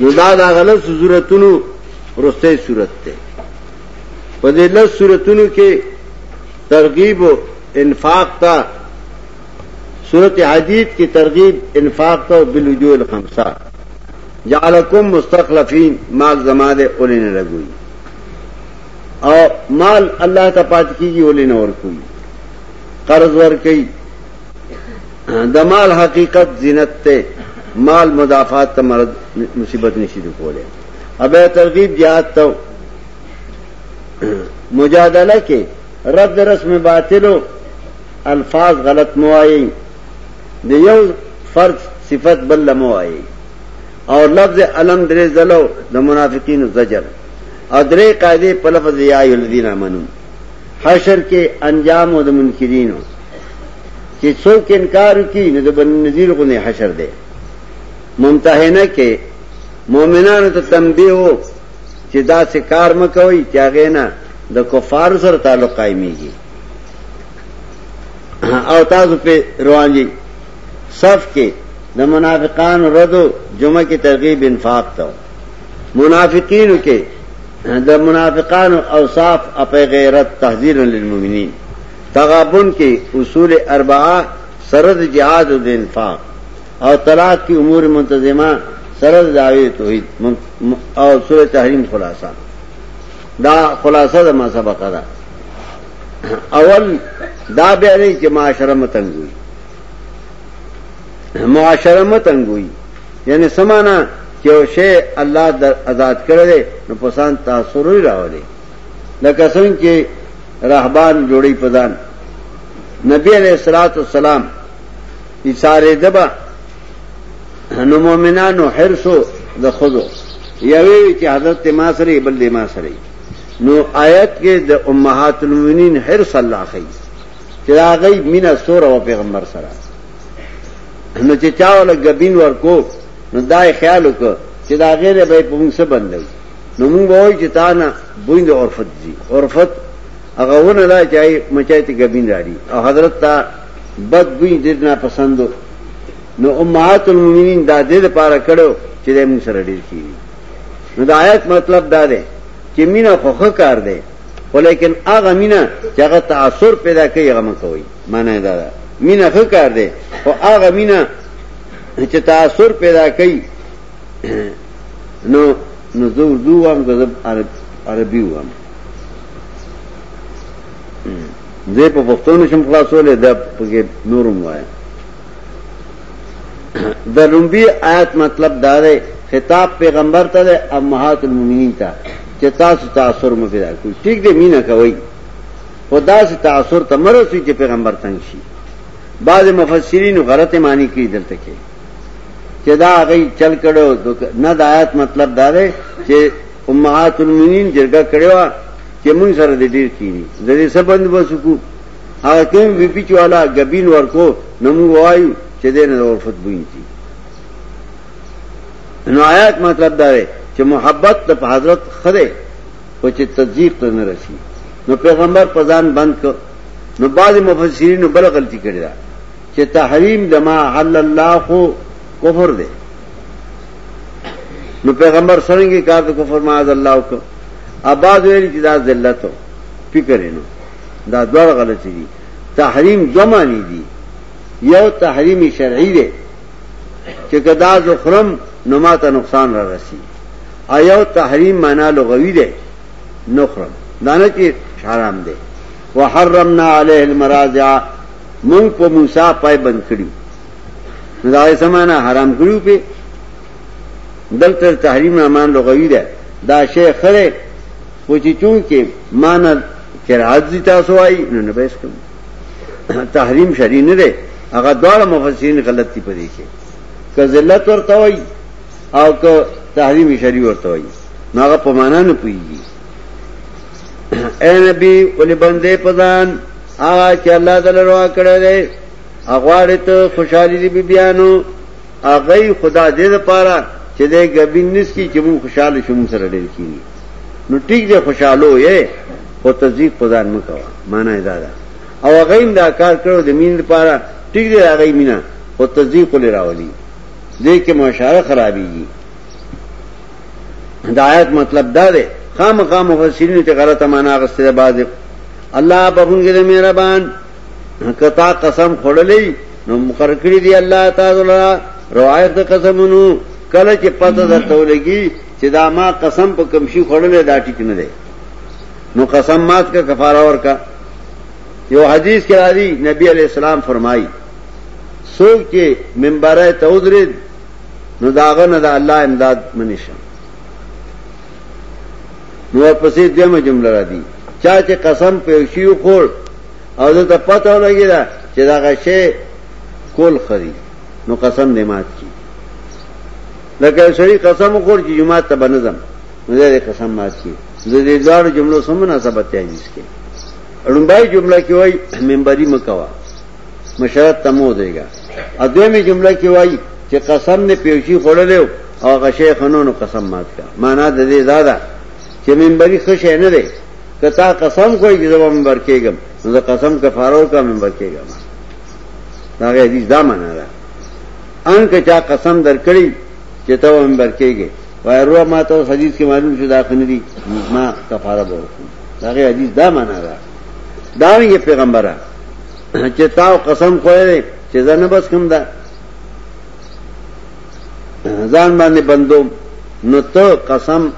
نو دا دا غلط صورتونو رسته صورت ته په دې لږ صورتونو کې ترغیب او انفاق تا صورت حدید کی ترغیب انفاق تا بالوجوه الخمسه جعلکم مستخلفین مال زما دے اولی نه لګوي او مال الله ته پات کیږي اولی نه ور کوي قرض ور کوي د مال حقیقت زینت ته مال مدافعات ته مرد مصیبت نشي کوله ابه ترغیب jihad ته مجادله کې رد رسم باطلو الفاظ غلط مو آئی د یو فرد صفت بل مو آئی اور لفظ علم درې زلو د منافقینو زجر او درې قاعده په لفظ یا ایلذین امنو حشر کې انجام او د منکرینو چې څوک انکار کوي نو د بنو نذیر غو نه حشر دی ممتحنه کې مؤمنانو ته تنبیه وو چې دا څه کار مکوئ چې هغه نه د کفار سره تعلق قائميږي او تاسو په روان دي صف کې د منافقان ردو جمعه کې ترغیب انفاق ته منافقینو کې د منافقانو اوصاف اپ غیرت تحذير للمؤمنین تغابن کې اصول اربعه سرد جهاد او انفاق او طلاق کی امور منتظمه سرد دعوی توحید او سورۃ تحریم خلاصہ دا خلاصہ د ما سبق دا اول دا بیانې چې معاشره متنګوي معاشره متنګوي یعنی سمانا چې او شی الله در آزاد کړی دی نو پسان تاثر وی راولي لکه څنګه چې رهبان جوړي پدان نبی علیہ الصلوۃ والسلام اشاره دبا نو مؤمنانو حرسو د خودو یوی چې حضرت ما سره بل دې ما سره نو آیت کې د امهات المؤمنین حرس الله خي چې دا غي مینا سور او پیغمبر سره نو چې چا ولا غبین ورکو نو دا خیال وکړه چې دا غیر به په موږ څه بندل نو موږ وای چې تا نه بویند عرفت دي عرفت هغه ونه لا چای مچای ته غبین راړي او حضرت تا بد بوی دې نه پسندو نو امهات المؤمنین دا دې لپاره کړو چې موږ سره ډیر کی نو دا آیت مطلب دا دی چې مینا خوخه کار دی ولیکن هغه مینا چې هغه تاثر پیدا کوي هغه مکوئ معنی دا ده مینه ښه کار دی او هغه مینه چې تاثر پیدا کوي نو نو زه اردو وام که زه عربي وام زه په پښتو نشم خلاصولې دا پکې نورم وایم د لومبي آیات مطلب دا دی خطاب پیغمبر ته دی امهات المؤمنین ته چې تاسو تاثر مو پیدا کړئ ٹھیک دی مینه کوئ خو داسې تاثر ته مه رسوي چې پیغمبر تنګ شي بعضې مفسرینو غلطې معنی کړي دلته کې چې دا هغوی چل کړو نه د آیات مطلب دا دی چې امهات المؤمنین جرګه کړې وه چې مونږ سره د ډېر کینی د دې څه بند بس وکړو هغه کوم بي پي چې والا ګبین ورکو نو موږ وایو چې دې نه ورفت بوین کی نو آیات مطلب دا دی چې محبت د حضرت خده خو چې تضیق ته نه رسی نو پیغمبر په ځان بند ک نو بعض مفسرین بل غلطی کړی دا چې تحریم دما حل الله خو کفر دی نو پیغمبر سرنګي کار ته کفر معاذ الله وک اباز ویل چې دا ذلت فکر نو دا دوه غلطی دي تحریم دو معنی دي یو تحریم شرعی دی چې کدا زخرم نو ماته نقصان را رسی ایو تحریم معنا لغوی ده نخرم دانه چې حرام ده وحرمنا علیه المراضع مونږ په موسی پای بند کړیو نو دا یې سمانه حرام کړیو په دلته تحریم امان لغوی ده دا شی خره خو چې چون کې مان قرات دي تاسو وايي نو نه بس کوم تحریم شری نه ده هغه دواړه مفسرین غلط دي پدې کې که ذلت ورته وایي او که تحریم شری ورته وایي نو هغه په معنا نه پوهیږي اے نبی ولې بندې پدان هغه چې الله تعالی روا کړی دی اغواړې ته خوشحالي دی بیانو هغه خدا دې لپاره چې دې غبین نس کی چې مو خوشاله شوم سره ډېر کیږي نو ټیک دې خوشاله یې خو تزیق پدان مکو معنا یې دا ده او هغه دا کار کړو د مين لپاره ټیک دې هغه مینا خو تزیق لراولي دې کې مشاره خرابېږي هدایت مطلب دا دی خامخا مفسرین ته غلطه معنا غستره باز الله په مونږ دې مهربان کتا قسم خړلې نو مقرر کړی دی الله تعالی روایت د قسمونو کله چې پته درته ولګي چې دا ما قسم په کمشي خړلې دا ټیک نه دی نو قسم مات کا کفاره ورکا یو حدیث کې راځي نبی علی السلام فرمایي سوک چه منبره تا ادرید نو داغه نه دا الله امداد منشم نو ورپسې دیمه جمله را دي چا چې قسم په شیو خور او زه ته پته ولګی دا چې دا غشې کول خري نو قسم دې مات کی لکه سړی قسم خور چې جمعه ته بنظم نو دې قسم مات کی زه دې ځار جملو سم مناسبت یې نشته اړمبای جمله کې وای منبري مکوا مشرت تمو دے گا ادوے میں جملہ کی وائی کہ قسم نے پیوشی کھوڑ لے اور غشے خنو نو قسم مات کا مانا دے دادا کہ ممبری خوش ہے نہ دے کتا قسم کوئی کہ زبا ممبر کے گم نہ قسم کا فارو کا ممبر کے گا مانا حدیث دا مانا دا ان کے چا قسم در کری کہ تو ممبر کے گے وائے رو ماتا حدیث کے معلوم شدہ خنری ماں کفارہ بہت حدیث دا مانا دا داوی پیغمبره چې تاو قسم خوړې چې زه نه بس کوم دا ځان باندې بندو نو ته قسم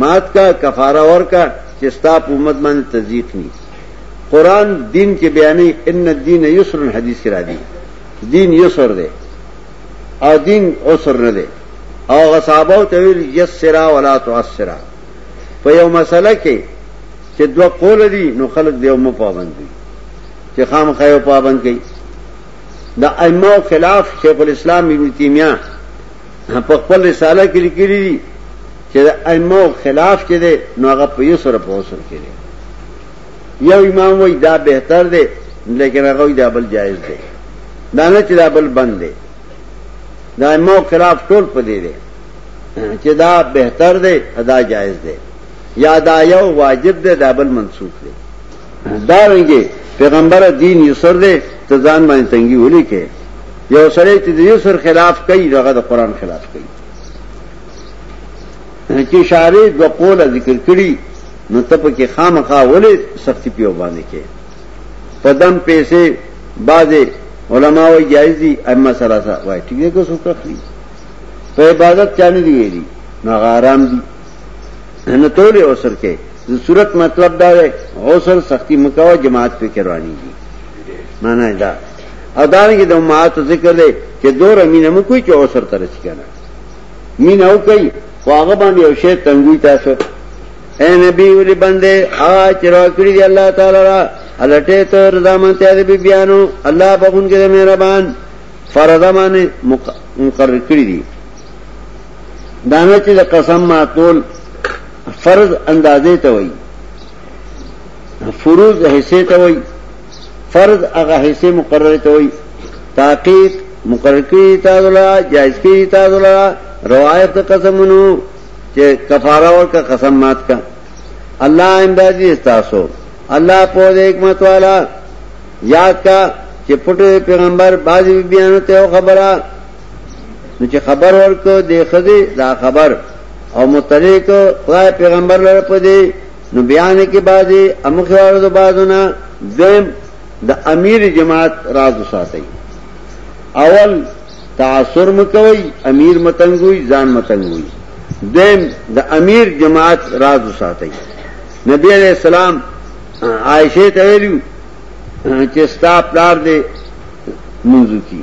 مات کا کفاره ور کا چې ستا په امت باندې تذیق ني قران دین کې بیانې ان الدین یسر حدیث کرا دي دین یسر دی او دین عسر نه دی او غصابو ته ویل یسرا ولا تعسرا په یو مسله کې چې دوه قول دي نو خلک دیو مو پابند دي چې خامخا یو پابند کړي د ائمه خلاف شیخ الاسلام ابن تیمیه په خپل رساله کې لیکلي دي چې د ائمه خلاف چې ده نو هغه په یو سره په وسر کې دي یو امام وای دا بهتر دی لیکن هغه وای دا بل جایز دی دا نه چې دا بل بند دی دا ائمه خلاف ټول په دې دي چې دا بهتر دی ادا جایز دی یا دا یو واجب دی دا بل منسوخ دی دا رنګه پیغمبر دین یسر دی ته ځان باندې تنګي ولي کې یو سره چې د یسر خلاف کوي هغه د قران خلاف کوي چې شارې د قول ذکر کړي نو ته په کې خامخا ولې سختی پیو باندې کې په دم پیسې بازه علما وایي جایز دي اما سره سره وایي ټیګه کو سو کړی په عبادت چانه دی ویلي نو آرام دي نه تولې اوسر کې د صورت مطلب دا دی اوسر سختی مکوه جماعت په کروانی دي معنی دا ادارې کې د امهات ذکر دی چې دور امینه مو کوی چې اوسر تر شي کنه مين او کوي واغه باندې او شی تنګوي تاسو اے نبی ولي بندې آ چې را کړی دی الله تعالی را الټه تر زمان ته دې بیانو الله بخون کې مهربان فرض باندې مقرر کړی دی دانه چې د قسم ماتول فرض اندازې ته وایي فروض حصے ته وایي فرض هغه حصے مقرره ته وایي تحقیق مقرر کړی تاسو لا جائز کړی تاسو لا روایت قسمونو چې کفاره ورکا قسم مات کا الله امدادي تاسو الله په دې حکمت والا یاد کا چې پټ پیغمبر باز بیان ته خبره نو چې خبر ورکو د خدي دا خبر او متلک خدای پیغمبر لره پدې نو بیان کې بازي امخوار د بازونه دیم د امیر جماعت راز ساتي اول تاثر مکوي امیر متنګوي ځان متنګوي دیم د امیر جماعت راز ساتي نبی علیہ السلام عائشه ته ویلو چې ستا پلار دې منځو کی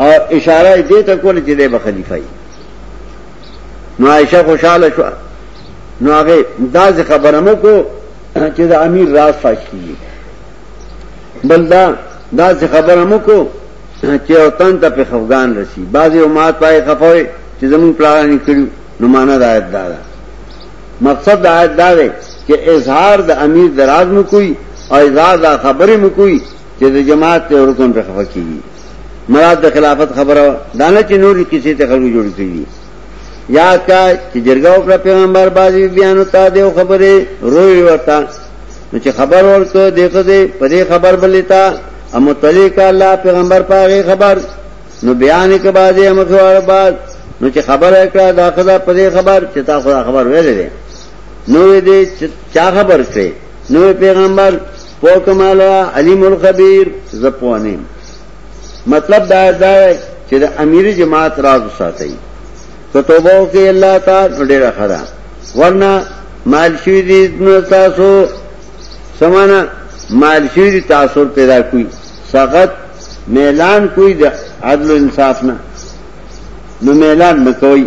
او اشاره دې ته کول چې دې به خلیفہ وي نو عائشہ خوشاله شو نو هغه دا خبره مو کو چې دا امیر راز فاش کیږي بل دا دا خبره مو کو چې وطن ته په افغان رسی بعضی امات پای خفوي چې زمون پلان کړو نو معنا دا آیت دا ده مقصد دا آیت دا ده چې اظهار د امیر دراز مو کوي او اظهار دا خبره مو کوي چې د جماعت ته ورکون په خفه کیږي مراد د خلافت خبره دانه چې نوري کیسې ته خلک جوړ کیږي یاد کا چې جرګه وکړه پیغمبر بازی بیان وتا دی خبره روي ورتا نو چې خبر ورته دغه دې پرې خبر بلیتا او متعلق الله پیغمبر پاره خبر نو بیان کې بازی امخوار بعد نو چې خبر کړه دا خدا پرې خبر چې تا خدا خبر ویلې نو دې چا خبر کړې نو پیغمبر پو کمالا علیم الخبیر زپوانیم مطلب دا دا ہے چې د امیر جماعت راز ساتي که توبه وکړي الله تعالی ډیره خره ورنه مال شوی دي نو تاسو سمانا مال شوی دي تاسو پیدا کوي سخت میلان کوي د عدل انصاف نه نو میلان مکوي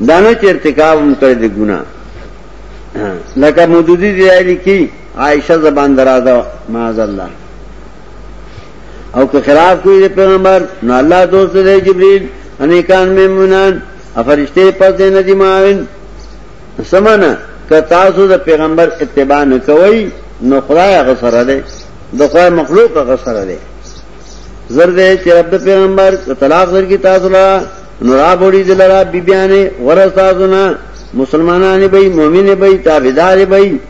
دانه چې ارتکاب هم کړی د ګناه لکه مودودی دی آئیلی کی عائشہ زبان درازا معاذ اللہ او که خلاف کوئی دی پیغمبر نو اللہ دوست دی جبریل انیکان میمونان افرشتے پس دی ندی معاون سمانا که تاسو د پیغمبر اتباع نکوئی نو خدای غصر دی د خدای مخلوق غصر دی زرد چې رب پیغمبر طلاق ورکی تاسو لا نو را بولی دلرا بی بیانه غرز تاسو نه مسلمانان بی مومن بی تابدار بی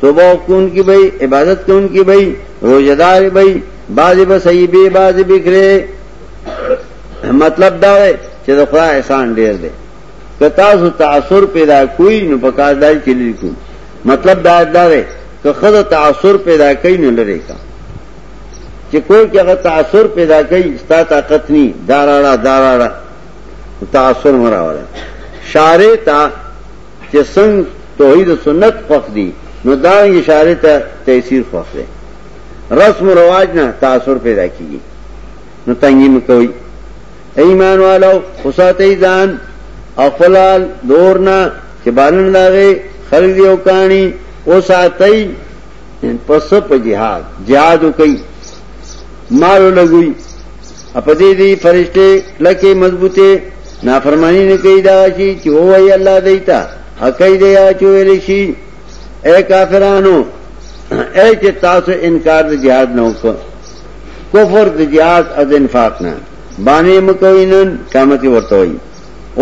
توبه کون کی بی عبادت کون کی بی روجدار بی بعض به صحیح بی بعض بکره مطلب دا دی چې د خدای احسان ډیر دی که تاسو تاثر پیدا کوی نو په کار دای کې لیکو مطلب دا دی که خدای تاثر پیدا کوي نو لری کا چې کوئی کې هغه تاثر پیدا کوي ستا طاقت ني داراړه داراړه تاثر مراوړه شارې تا چې څنګه توحید سنت خوښ دي نو دا اشاره ته تاثیر خوښ دی رسم و رواج نه تاثر پیدا کیږي نو تنګي مکوي ایمان والو وساتې ځان خپل دورنا چې بالن لاغه خلک یو کانی او ساتي پس په جهاد جهاد کوي مارو لګوي په دې دي فرشته لکه مضبوطه نافرمانی نه کوي دا شي چې وایي الله دیتا حقای دی یا چویل شي اے کافرانو اے چې تاسو انکار د جهاد نه وکړ کفر د جهاد او د انفاق نه باندې مکوینن قامت ورته وي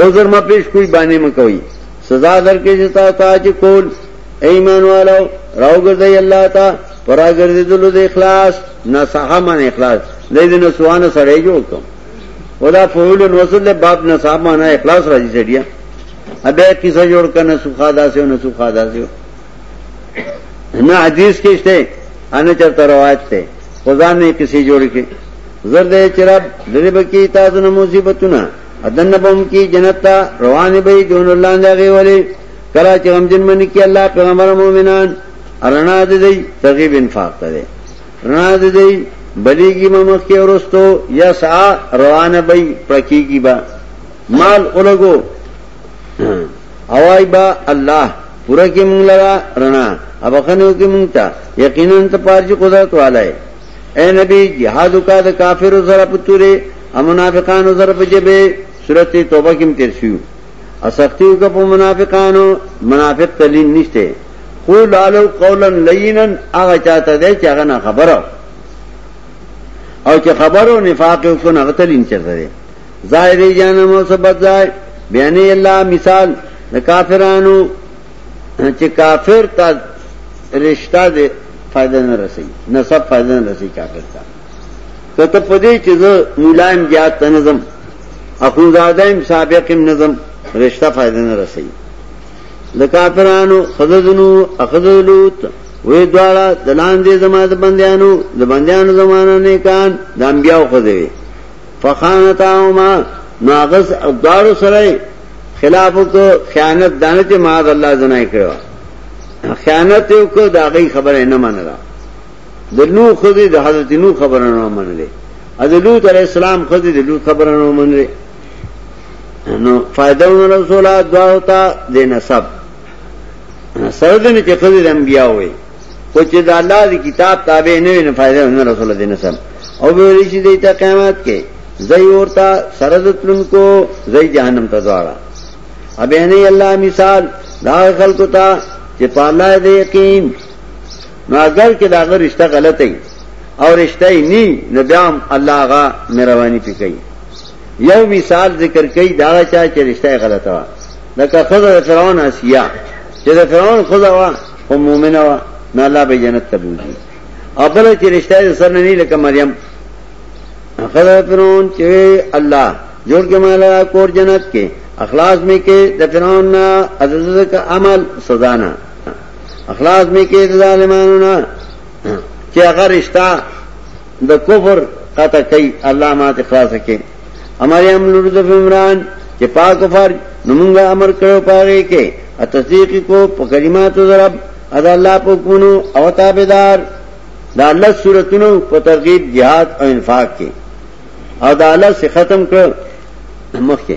عذر ما پیش کوئی باندې مکوي سزا درکې چې تاسو ته کول ایمان والو راو ګرځي الله تا پرا ګرځي دلو د اخلاص نصحه من اخلاص دې دې نو سوانه سړې جوړ کوم ودا فعول نوصل له باب نصحه من اخلاص راځي سړیا ابه کیسه جوړ کنه سوخا داسې او نه سوخا داسې نه حدیث کې شته ان چرته روایت ته خدا نه کسی جوړ کې زرد چرب درب کی تاسو نه مصیبتونه ادن بم کی جنت روان به دون الله دغه ولی کلا چې غمجن منی کې الله پیغمبر مؤمنان رڼا دې دی ترغیب انفاق ته دی رڼا دې دی بلیږي ممخ کې ورستو یا سا روانه بې پرکیږي با مال اولګو اوای با الله پورا کې مونږ لرا رڼا ابخنو کې مونږ ته یقینا ته پارج قدرت والے اے نبی جهاد کا د کافر زره پتوري امنافقان زره پجبه سورته توبه کې تیر شو اسختی وکړه په منافقانو منافق تلین نشته قول علو قولا لینا هغه چاته دی چې هغه نه خبره او چې خبرو نفاق یو کو نه غتلین چرته دی ظاهری جانم او سبد ځای بیان الله مثال د کافرانو چې کافر ته رشتہ دې فائدہ نه رسي نسب فائدہ نه رسي کافر ته کته پدې چې زه مولایم زیات نظم اخوندادم سابقم نظم رشتہ فائدہ نه رسي لکاترانو خذذنو اخذلوت وې دواړه دلان دې زما د بندیانو د بندیانو زمانہ نه کان د انبیاو خذې فخانتاهما ناغس دواړو سره خلاف کو خیانت دانه چې ما الله زنای کړو خیانت یو کو داغي خبره نه منله د نو خدای د حضرت نو خبره نه منلې ا د لوط علی السلام خدای د لوط خبره نه منلې نو فائدہ ون رسول دعا ہوتا د نسب سره د نه چې خدای د انبیا وي خو چې د الله د کتاب تابع نه وي نه فائدہ ون رسول د نسب او به ریشي د ته قیامت کې زئی اورتا سره د تلون کو زئی جهنم ته دواړه ابه نه الله مثال دا خلکو ته چې پاله دې یقین نو اگر کې دا غو رشتہ غلطه ای او رشتہ یې نی نو بیا هم الله غا مهرباني پکې یو مثال ذکر کړي دا چا چې رشتہ غلطه وا لکه خدای د فرعون اسیا چې د فرعون خدای وا او مؤمنه وا نه الله به جنت ته بوځي او بل چې رشتہ یې سر نه لکه مریم خدای فرعون چې الله جوړ کې مالا کور جنت کې اخلاص می کې د فرعون نه عزت کا عمل سزا نه اخلاص می کې د ظالمانو نه چې هغه رشتہ د کفر قطع کوي الله ما ته خلاص کړي امر یم لور د عمران چې پاک کفر نمونږه امر کړو پاره کې ا تصدیق کو په کلماتو رب ادا الله په کونو او تابعدار دا الله سورتونو په ترغیب jihad او انفاق کې او دا الله سے ختم کړ مخکې